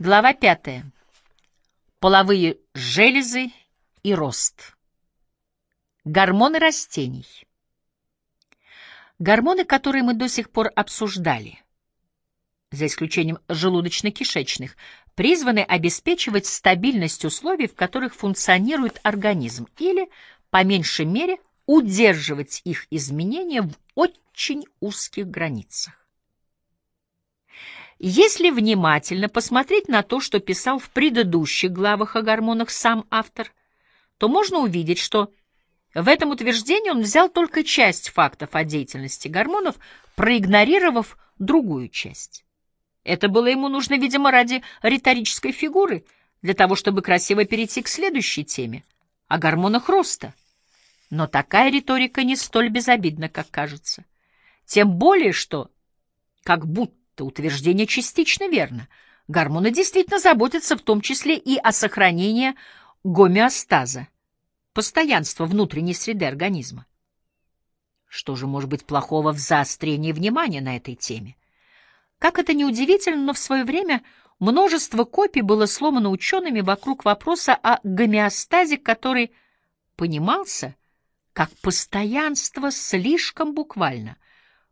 Глава пятая. Половые железы и рост. Гормоны растений. Гормоны, которые мы до сих пор обсуждали, за исключением желудочно-кишечных, призваны обеспечивать стабильность условий, в которых функционирует организм, или, по меньшей мере, удерживать их изменения в очень узких границах. Если внимательно посмотреть на то, что писал в предыдущих главах о гормонах сам автор, то можно увидеть, что в этом утверждении он взял только часть фактов о деятельности гормонов, проигнорировав другую часть. Это было ему нужно, видимо, ради риторической фигуры, для того, чтобы красиво перейти к следующей теме — о гормонах роста. Но такая риторика не столь безобидна, как кажется. Тем более, что, как будто это утверждение частично верно. Гормоны действительно заботятся в том числе и о сохранении гомеостаза, постоянства внутренней среды организма. Что же может быть плохого в заострении внимания на этой теме? Как это ни удивительно, но в свое время множество копий было сломано учеными вокруг вопроса о гомеостазе, который понимался как постоянство слишком буквально —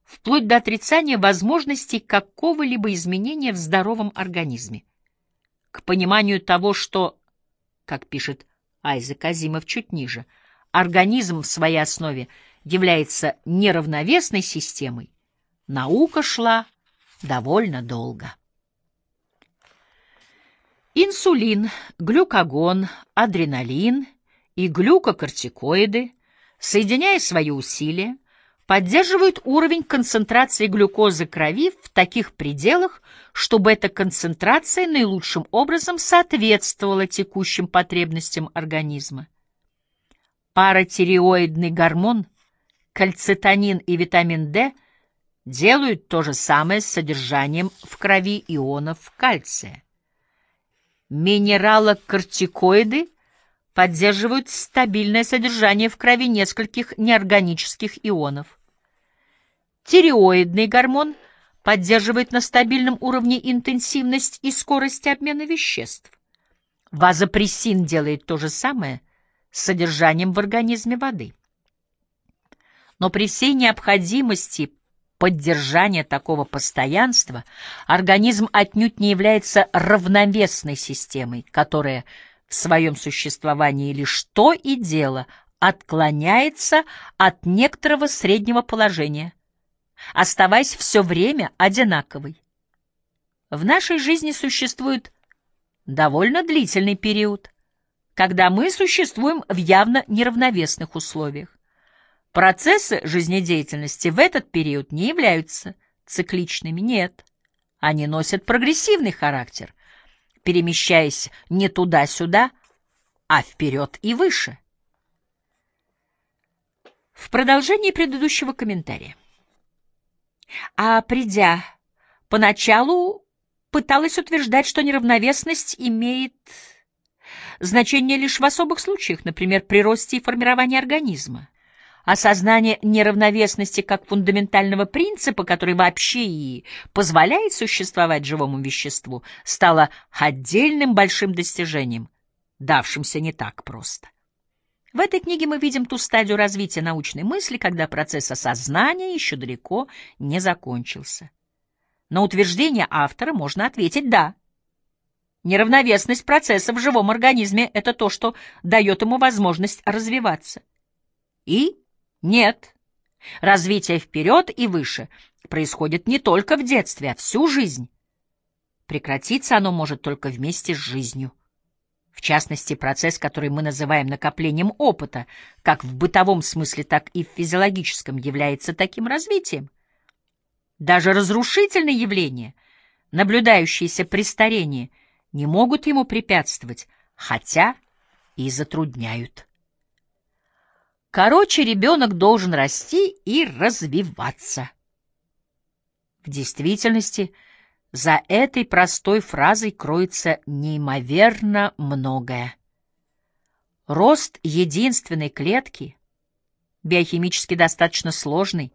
вплоть до отрицания возможности какого-либо изменения в здоровом организме. К пониманию того, что, как пишет Айзек Азимов чуть ниже, организм в своей основе является неравновесной системой, наука шла довольно долго. Инсулин, глюкагон, адреналин и глюкокортикоиды, соединяя свои усилия, поддерживают уровень концентрации глюкозы крови в таких пределах, чтобы эта концентрация наилучшим образом соответствовала текущим потребностям организма. Паратиреоидный гормон, кальцитонин и витамин D делают то же самое с содержанием в крови ионов кальция. Минералокортикоиды поддерживают стабильное содержание в крови нескольких неорганических ионов. Тиреоидный гормон поддерживает на стабильном уровне интенсивность и скорость обмена веществ. Вазопрессин делает то же самое с содержанием в организме воды. Но при всей необходимости поддержания такого постоянства организм отнюдь не является равновесной системой, которая в своем существовании лишь то и дело отклоняется от некоторого среднего положения, оставаясь все время одинаковой. В нашей жизни существует довольно длительный период, когда мы существуем в явно неравновесных условиях. Процессы жизнедеятельности в этот период не являются цикличными, нет. Они носят прогрессивный характер, перемещаясь не туда-сюда, а вперед и выше. В продолжении предыдущего комментария. А придя, поначалу пыталась утверждать, что неравновесность имеет значение лишь в особых случаях, например, при росте и формировании организма. Осознание неравновесности как фундаментального принципа, который вообще и позволяет существовать живому веществу, стало отдельным большим достижением, давшимся не так просто. В этой книге мы видим ту стадию развития научной мысли, когда процесс осознания еще далеко не закончился. На утверждение автора можно ответить «да». Неравновесность процесса в живом организме — это то, что дает ему возможность развиваться. И нет. Развитие вперед и выше происходит не только в детстве, а всю жизнь. Прекратиться оно может только вместе с жизнью. Частности, процесс, который мы называем накоплением опыта, как в бытовом смысле, так и в физиологическом, является таким развитием. Даже разрушительные явления, наблюдающиеся при старении, не могут ему препятствовать, хотя и затрудняют. Короче, ребенок должен расти и развиваться. В действительности, за этой простой фразой кроется неимоверно многое. Рост единственной клетки, биохимически достаточно сложный,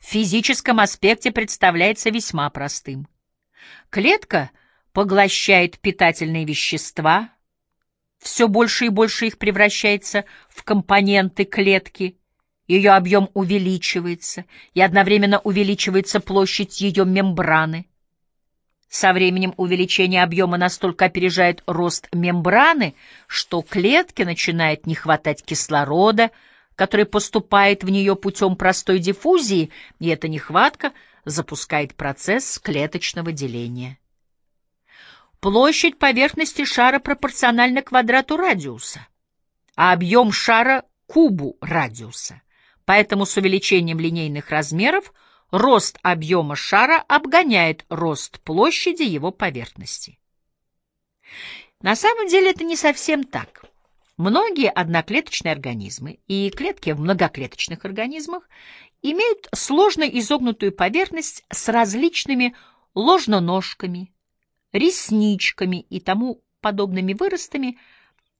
в физическом аспекте представляется весьма простым. Клетка поглощает питательные вещества, все больше и больше их превращается в компоненты клетки, ее объем увеличивается, и одновременно увеличивается площадь ее мембраны. Со временем увеличение объема настолько опережает рост мембраны, что клетке начинает не хватать кислорода, который поступает в нее путем простой диффузии, и эта нехватка запускает процесс клеточного деления. Площадь поверхности шара пропорциональна квадрату радиуса, а объем шара — кубу радиуса. Поэтому с увеличением линейных размеров рост объема шара обгоняет рост площади его поверхности. На самом деле это не совсем так. Многие одноклеточные организмы и клетки в многоклеточных организмах имеют сложно изогнутую поверхность с различными ложноножками, ресничками и тому подобными выростами,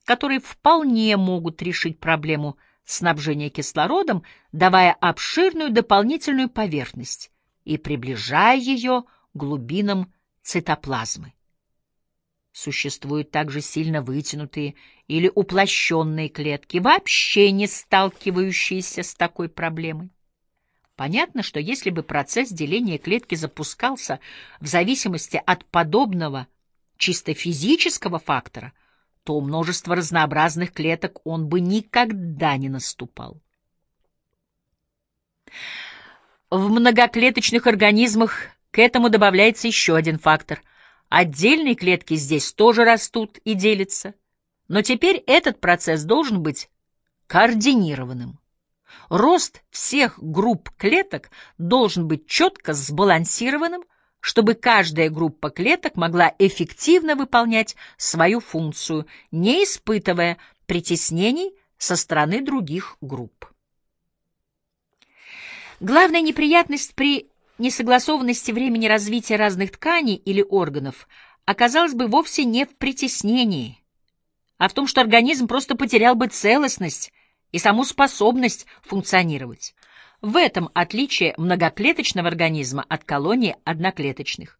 которые вполне могут решить проблему снабжения кислородом, давая обширную дополнительную поверхность и приближая ее глубинам цитоплазмы. Существуют также сильно вытянутые или уплощенные клетки, вообще не сталкивающиеся с такой проблемой. Понятно, что если бы процесс деления клетки запускался в зависимости от подобного чисто физического фактора, то у множества разнообразных клеток он бы никогда не наступал. В многоклеточных организмах к этому добавляется еще один фактор. Отдельные клетки здесь тоже растут и делятся, но теперь этот процесс должен быть координированным. Рост всех групп клеток должен быть четко сбалансированным, чтобы каждая группа клеток могла эффективно выполнять свою функцию, не испытывая притеснений со стороны других групп. Главная неприятность при несогласованности времени развития разных тканей или органов оказалась бы вовсе не в притеснении, а в том, что организм просто потерял бы целостность и саму способность функционировать. В этом отличие многоклеточного организма от колонии одноклеточных.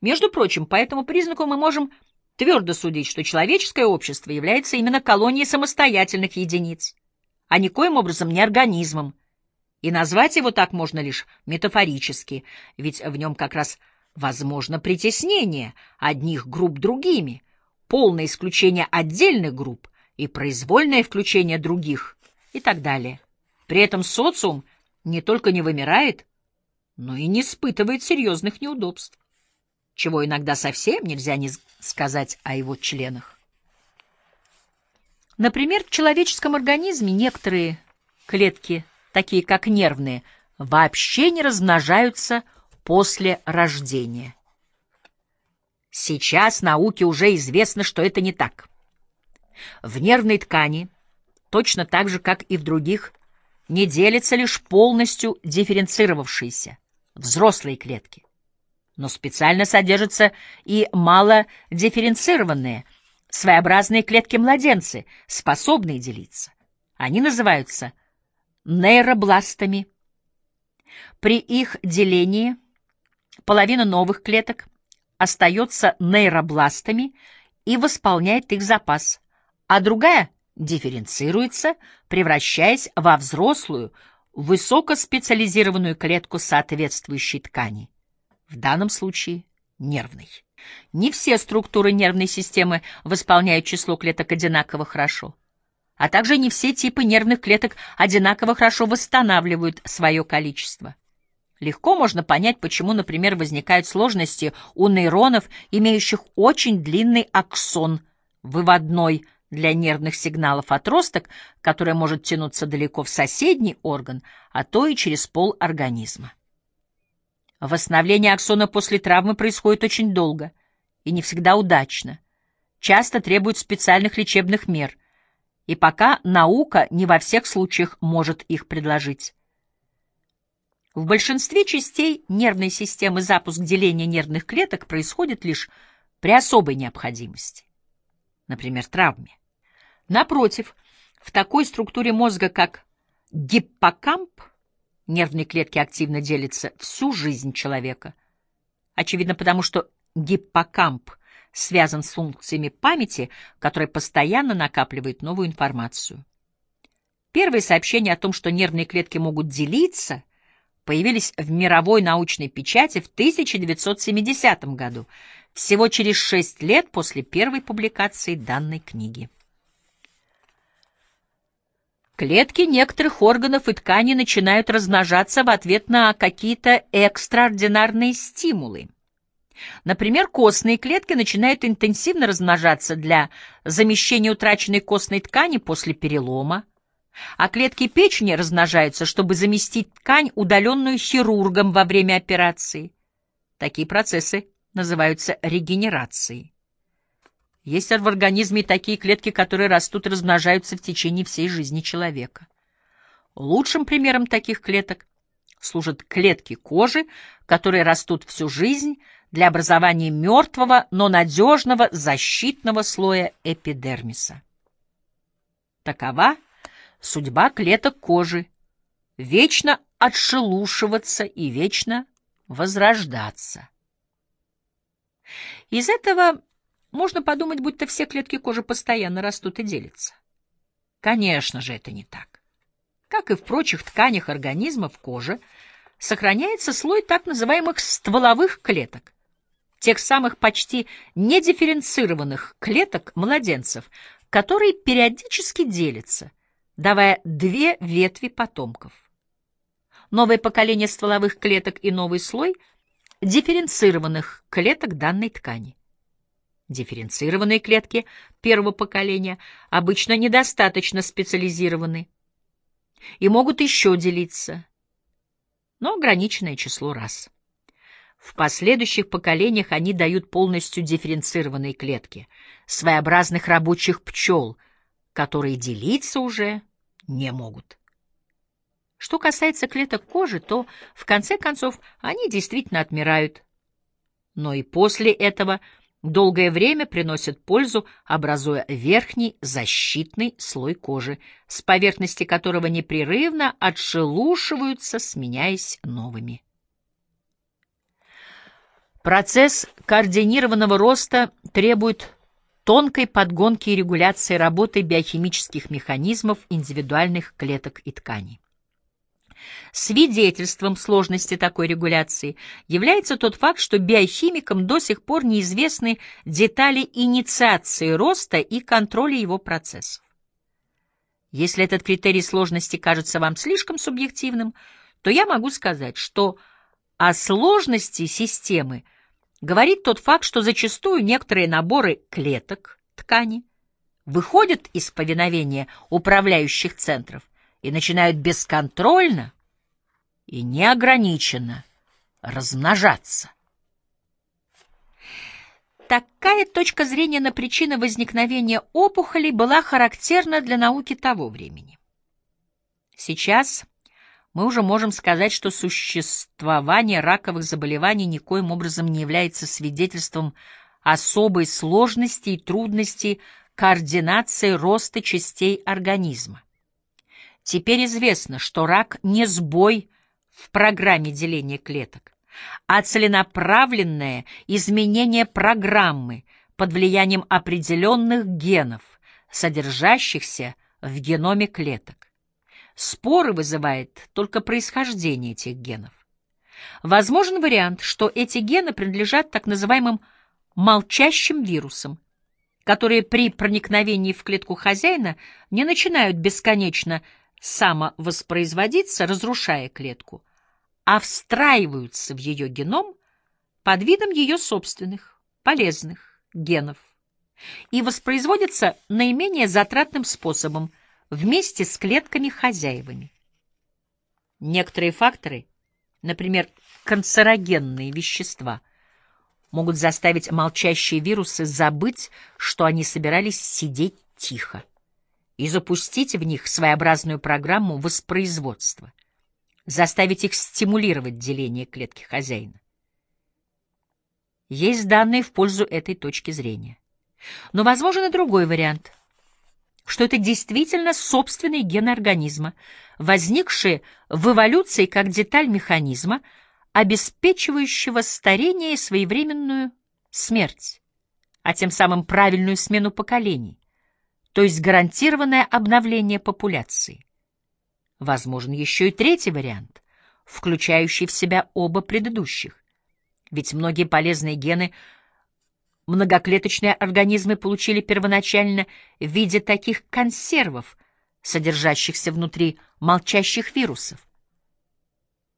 Между прочим, по этому признаку мы можем твердо судить, что человеческое общество является именно колонией самостоятельных единиц, а никоим образом не организмом. И назвать его так можно лишь метафорически, ведь в нем как раз возможно притеснение одних групп другими, полное исключение отдельных групп и произвольное включение других и так далее. При этом социум не только не вымирает, но и не испытывает серьезных неудобств, чего иногда совсем нельзя не сказать о его членах. Например, в человеческом организме некоторые клетки, такие как нервные, вообще не размножаются после рождения. Сейчас науке уже известно, что это не так. В нервной ткани, точно так же, как и в других, не делятся лишь полностью дифференцировавшиеся взрослые клетки, но специально содержатся и малодифференцированные, своеобразные клетки-младенцы, способные делиться. Они называются нейробластами. При их делении половина новых клеток остается нейробластами и восполняет их запас, а другая дифференцируется, превращаясь во взрослую, высокоспециализированную клетку соответствующей ткани, в данном случае нервной. Не все структуры нервной системы восполняют число клеток одинаково хорошо, а также не все типы нервных клеток одинаково хорошо восстанавливают свое количество. Легко можно понять, почему, например, возникают сложности у нейронов, имеющих очень длинный аксон, выводной для нервных сигналов отросток, который может тянуться далеко в соседний орган, а то и через пол организма. Восстановление аксона после травмы происходит очень долго и не всегда удачно, часто требует специальных лечебных мер, и пока наука не во всех случаях может их предложить. В большинстве частей нервной системы запуск деления нервных клеток происходит лишь при особой необходимости, например, травме. Напротив, в такой структуре мозга, как гиппокамп, нервные клетки активно делятся всю жизнь человека. Очевидно, потому что гиппокамп связан с функциями памяти, которая постоянно накапливает новую информацию. Первые сообщения о том, что нервные клетки могут делиться, появились в мировой научной печати в 1970 году, всего через шесть лет после первой публикации данной книги. Клетки некоторых органов и тканей начинают размножаться в ответ на какие-то экстраординарные стимулы. Например, костные клетки начинают интенсивно размножаться для замещения утраченной костной ткани после перелома, а клетки печени размножаются, чтобы заместить ткань, удаленную хирургом во время операции. Такие процессы называются регенерацией. Есть в организме такие клетки, которые растут и размножаются в течение всей жизни человека. Лучшим примером таких клеток служат клетки кожи, которые растут всю жизнь для образования мертвого, но надежного защитного слоя эпидермиса. Такова судьба клеток кожи — вечно отшелушиваться и вечно возрождаться. Из этого можно подумать, будто все клетки кожи постоянно растут и делятся. Конечно же, это не так. Как и в прочих тканях организмов кожи, сохраняется слой так называемых стволовых клеток, тех самых почти недифференцированных клеток младенцев, которые периодически делятся, давая две ветви потомков. Новое поколение стволовых клеток и новый слой дифференцированных клеток данной ткани. Дифференцированные клетки первого поколения обычно недостаточно специализированы и могут еще делиться, но ограниченное число раз. В последующих поколениях они дают полностью дифференцированные клетки, своеобразных рабочих пчел, которые делиться уже не могут. Что касается клеток кожи, то, в конце концов, они действительно отмирают. Но и после этого – долгое время приносят пользу, образуя верхний защитный слой кожи, с поверхности которого непрерывно отшелушиваются, сменяясь новыми. Процесс координированного роста требует тонкой подгонки и регуляции работы биохимических механизмов индивидуальных клеток и тканей. Свидетельством сложности такой регуляции является тот факт, что биохимикам до сих пор неизвестны детали инициации роста и контроля его процессов. Если этот критерий сложности кажется вам слишком субъективным, то я могу сказать, что о сложности системы говорит тот факт, что зачастую некоторые наборы клеток ткани выходят из повиновения управляющих центров и начинают бесконтрольно и неограниченно размножаться. Такая точка зрения на причины возникновения опухолей была характерна для науки того времени. Сейчас мы уже можем сказать, что существование раковых заболеваний никоим образом не является свидетельством особой сложности и трудности координации роста частей организма. Теперь известно, что рак не сбой в программе деления клеток, а целенаправленное изменение программы под влиянием определенных генов, содержащихся в геноме клеток. Споры вызывает только происхождение этих генов. Возможен вариант, что эти гены принадлежат так называемым молчащим вирусам, которые при проникновении в клетку хозяина не начинают бесконечно самовоспроизводиться, разрушая клетку, а встраиваются в ее геном под видом ее собственных, полезных генов и воспроизводятся наименее затратным способом вместе с клетками-хозяевами. Некоторые факторы, например, канцерогенные вещества, могут заставить молчащие вирусы забыть, что они собирались сидеть тихо и запустить в них своеобразную программу воспроизводства, заставить их стимулировать деление клетки хозяина. Есть данные в пользу этой точки зрения. Но возможен и другой вариант, что это действительно собственные гены организма, возникшие в эволюции как деталь механизма, обеспечивающего старение и своевременную смерть, а тем самым правильную смену поколений, то есть гарантированное обновление популяции. Возможен еще и третий вариант, включающий в себя оба предыдущих. Ведь многие полезные гены многоклеточные организмы получили первоначально в виде таких консервов, содержащихся внутри молчащих вирусов.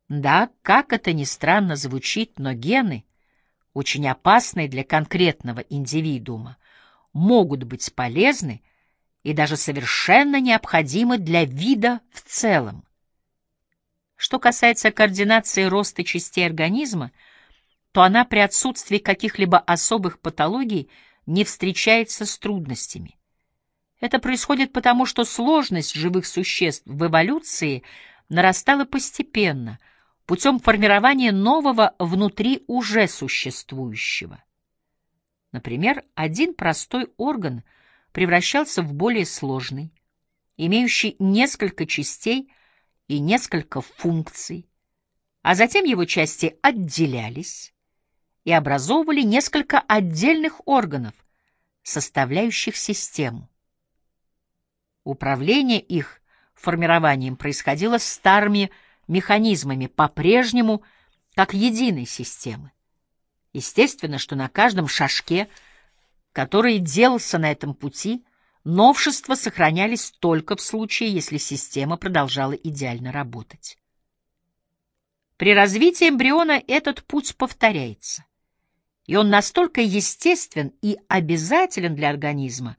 Да, как это ни странно звучит, но гены, очень опасные для конкретного индивидуума, могут быть полезны и даже совершенно необходимы для вида в целом. Что касается координации роста частей организма, то она при отсутствии каких-либо особых патологий не встречается с трудностями. Это происходит потому, что сложность живых существ в эволюции нарастала постепенно, путем формирования нового внутри уже существующего. Например, один простой орган превращался в более сложный, имеющий несколько частей и несколько функций, а затем его части отделялись и образовывали несколько отдельных органов, составляющих систему. Управление их формированием происходило старыми механизмами, по-прежнему как единой системы. Естественно, что на каждом шажке, который делался на этом пути, новшества сохранялись только в случае, если система продолжала идеально работать. При развитии эмбриона этот путь повторяется, и он настолько естествен и обязателен для организма,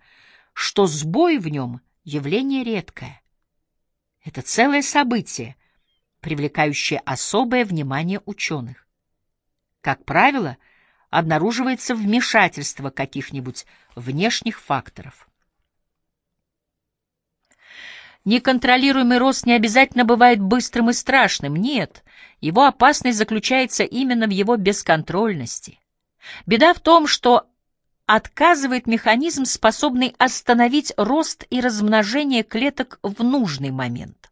что сбой в нем явление редкое. Это целое событие, привлекающее особое внимание ученых. Как правило, обнаруживается вмешательство каких-нибудь внешних факторов. Неконтролируемый рост не обязательно бывает быстрым и страшным. Нет, его опасность заключается именно в его бесконтрольности. Беда в том, что отказывает механизм, способный остановить рост и размножение клеток в нужный момент.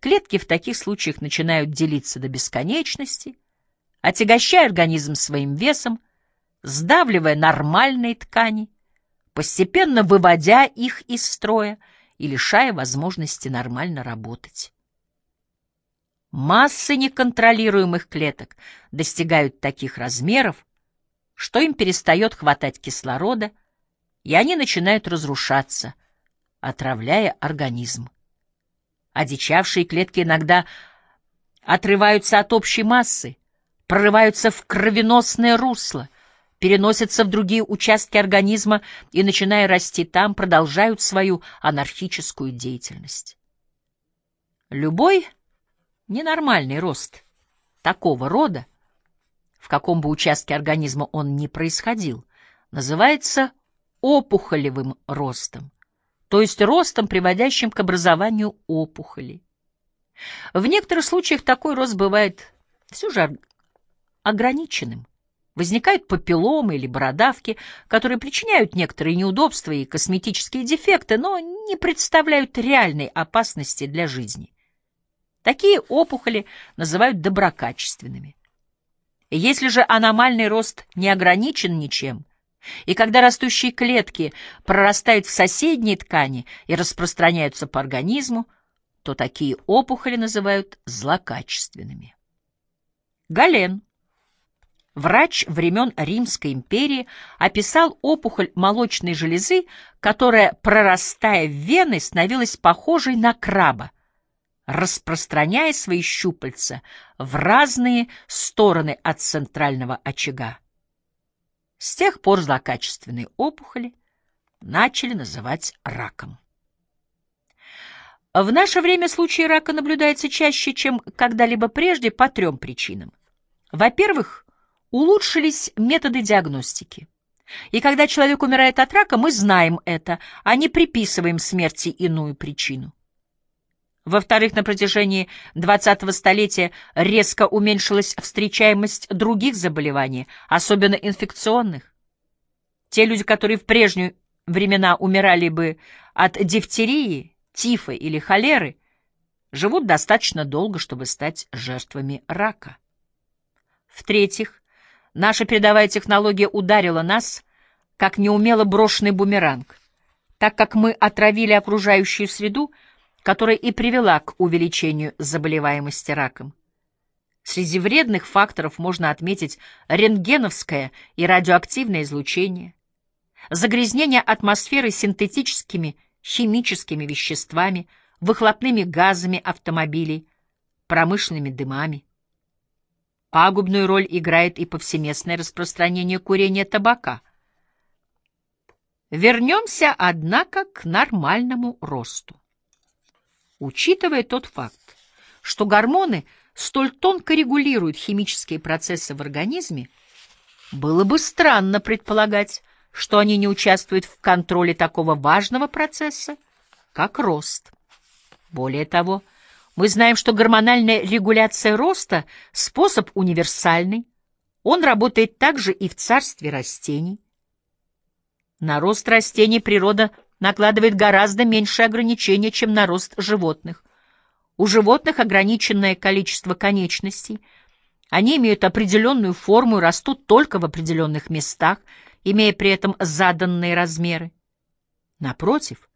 Клетки в таких случаях начинают делиться до бесконечности, отягощая организм своим весом, сдавливая нормальные ткани, постепенно выводя их из строя и лишая возможности нормально работать. Массы неконтролируемых клеток достигают таких размеров, что им перестает хватать кислорода, и они начинают разрушаться, отравляя организм. Одичавшие клетки иногда отрываются от общей массы, прорываются в кровеносное русло, переносятся в другие участки организма и, начиная расти там, продолжают свою анархическую деятельность. Любой ненормальный рост такого рода в каком бы участке организма он ни происходил, называется опухолевым ростом, то есть ростом, приводящим к образованию опухоли. В некоторых случаях такой рост бывает все же ограниченным. Возникают папилломы или бородавки, которые причиняют некоторые неудобства и косметические дефекты, но не представляют реальной опасности для жизни. Такие опухоли называют доброкачественными. Если же аномальный рост не ограничен ничем, и когда растущие клетки прорастают в соседние ткани и распространяются по организму, то такие опухоли называют злокачественными. Гален, врач времен Римской империи, описал опухоль молочной железы, которая, прорастая в вены, становилась похожей на краба, распространяя свои щупальца в разные стороны от центрального очага. С тех пор злокачественные опухоли начали называть раком. В наше время случаи рака наблюдаются чаще, чем когда-либо прежде, по трем причинам. Во-первых, улучшились методы диагностики. И когда человек умирает от рака, мы знаем это, а не приписываем смерти иную причину. Во-вторых, на протяжении 20-го столетия резко уменьшилась встречаемость других заболеваний, особенно инфекционных. Те люди, которые в прежние времена умирали бы от дифтерии, тифа или холеры, живут достаточно долго, чтобы стать жертвами рака. В-третьих, наша передовая технология ударила нас, как неумело брошенный бумеранг, так как мы отравили окружающую среду, которая и привела к увеличению заболеваемости раком. Среди вредных факторов можно отметить рентгеновское и радиоактивное излучение, загрязнение атмосферы синтетическими химическими веществами, выхлопными газами автомобилей, промышленными дымами. Пагубную роль играет и повсеместное распространение курения табака. Вернемся, однако, к нормальному росту. Учитывая тот факт, что гормоны столь тонко регулируют химические процессы в организме, было бы странно предполагать, что они не участвуют в контроле такого важного процесса, как рост. Более того, мы знаем, что гормональная регуляция роста — способ универсальный, он работает также и в царстве растений. На рост растений природа накладывает гораздо меньше ограничения, чем на рост животных. У животных ограниченное количество конечностей, они имеют определенную форму и растут только в определенных местах, имея при этом заданные размеры. Напротив,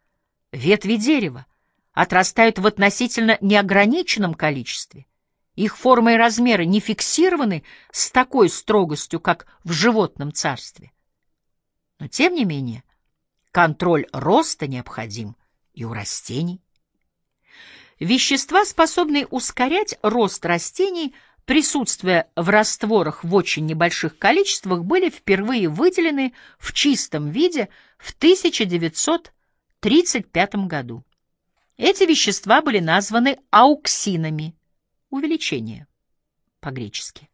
ветви дерева отрастают в относительно неограниченном количестве. Их форма и размеры не фиксированы с такой строгостью, как в животном царстве. Но, тем не менее, контроль роста необходим и у растений. Вещества, способные ускорять рост растений, присутствуя в растворах в очень небольших количествах, были впервые выделены в чистом виде в 1935 году. Эти вещества были названы ауксинами, увеличение по-гречески.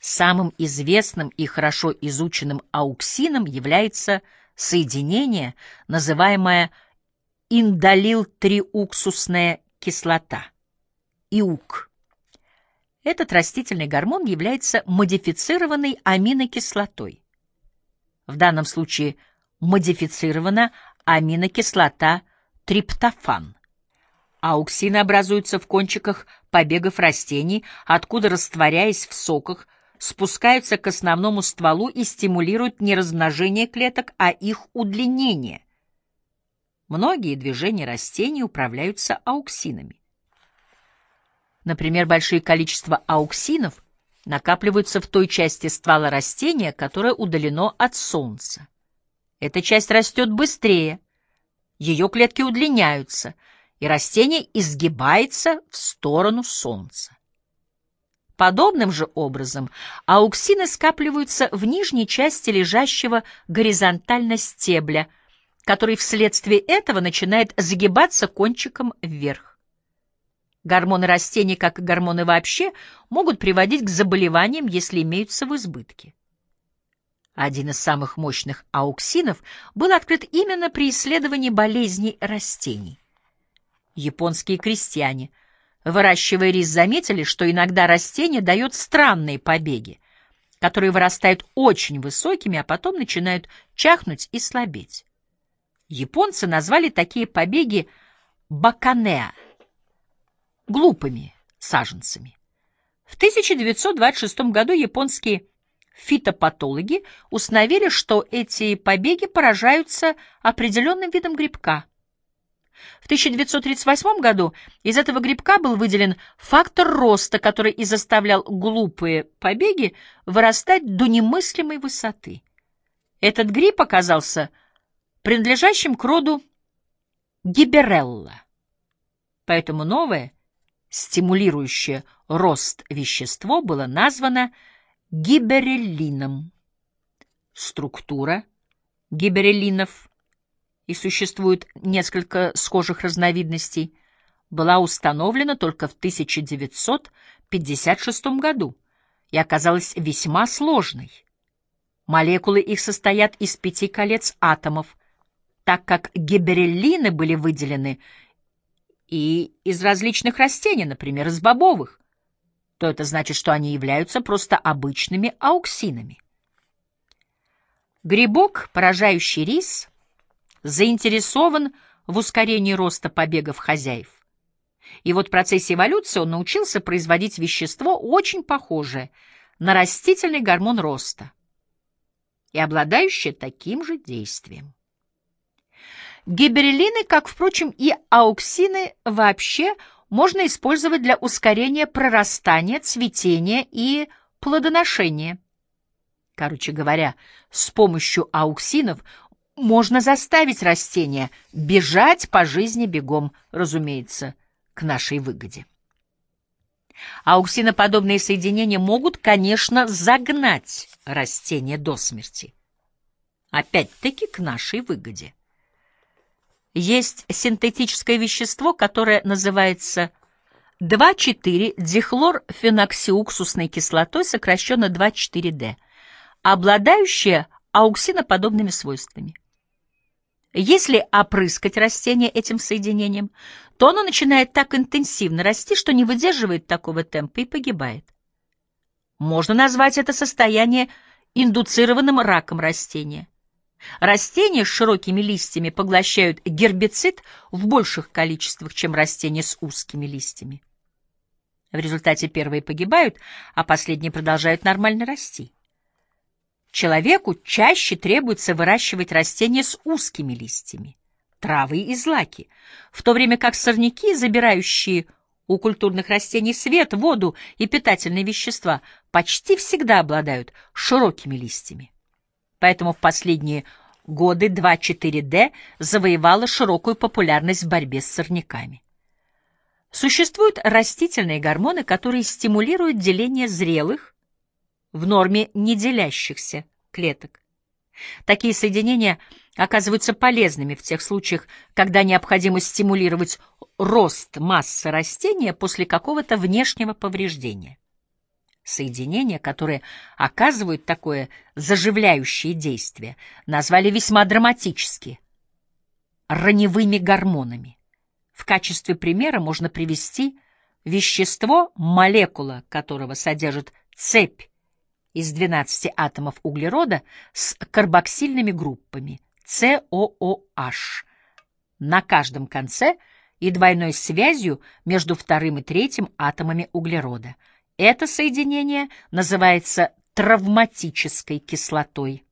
Самым известным и хорошо изученным ауксином является соединение, называемое индолил-триуксусная кислота, ИУК. Этот растительный гормон является модифицированной аминокислотой. В данном случае модифицирована аминокислота триптофан. Ауксины образуются в кончиках побегов растений, откуда, растворяясь в соках, спускаются к основному стволу и стимулируют не размножение клеток, а их удлинение. Многие движения растений управляются ауксинами. Например, большие количества ауксинов накапливаются в той части ствола растения, которое удалено от солнца. Эта часть растет быстрее, ее клетки удлиняются, и растение изгибается в сторону солнца. Подобным же образом ауксины скапливаются в нижней части лежащего горизонтально стебля, который вследствие этого начинает загибаться кончиком вверх. Гормоны растений, как и гормоны вообще, могут приводить к заболеваниям, если имеются в избытке. Один из самых мощных ауксинов был открыт именно при исследовании болезней растений. Японские крестьяне – Выращивая рис, заметили, что иногда растение дает странные побеги, которые вырастают очень высокими, а потом начинают чахнуть и слабеть. Японцы назвали такие побеги баканеа, глупыми саженцами. В 1926 году японские фитопатологи установили, что эти побеги поражаются определенным видом грибка – в 1938 году из этого грибка был выделен фактор роста, который и заставлял глупые побеги вырастать до немыслимой высоты. Этот гриб оказался принадлежащим к роду гиберелла. Поэтому новое, стимулирующее рост вещество было названо гибереллином. Структура гибереллинов – и существует несколько схожих разновидностей, была установлена только в 1956 году и оказалась весьма сложной. Молекулы их состоят из пяти колец атомов, так как гибереллины были выделены и из различных растений, например, из бобовых, то это значит, что они являются просто обычными ауксинами. Грибок, поражающий рис, заинтересован в ускорении роста побегов хозяев. И вот в процессе эволюции он научился производить вещество, очень похожее на растительный гормон роста. и обладающая таким же действием. Гибереллины, как, впрочем, и ауксины вообще, можно использовать для ускорения прорастания, цветения и плодоношения. Короче говоря, с помощью ауксинов можно заставить растения бежать по жизни бегом, разумеется, к нашей выгоде. Ауксиноподобные соединения могут, конечно, загнать растение до смерти. Опять-таки к нашей выгоде. Есть синтетическое вещество, которое называется 2,4-дихлорфеноксиуксусной кислотой, сокращенно 2,4-D, обладающее ауксиноподобными свойствами. Если опрыскать растение этим соединением, то оно начинает так интенсивно расти, что не выдерживает такого темпа и погибает. Можно назвать это состояние индуцированным раком растения. Растения с широкими листьями поглощают гербицид в больших количествах, чем растения с узкими листьями. В результате первые погибают, а последние продолжают нормально расти. Человеку чаще требуется выращивать растения с узкими листьями, травы и злаки, в то время как сорняки, забирающие у культурных растений свет, воду и питательные вещества, почти всегда обладают широкими листьями. Поэтому в последние годы 2,4-D завоевала широкую популярность в борьбе с сорняками. Существуют растительные гормоны, которые стимулируют деление зрелых, в норме не делящихся клеток. Такие соединения оказываются полезными в тех случаях, когда необходимо стимулировать рост массы растения после какого-то внешнего повреждения. Соединения, которые оказывают такое заживляющее действие, назвали весьма драматически – раневыми гормонами. В качестве примера можно привести вещество, молекула которого содержит цепь из 12 атомов углерода с карбоксильными группами COOH на каждом конце и двойной связью между вторым и третьим атомами углерода. Это соединение называется травматической кислотой.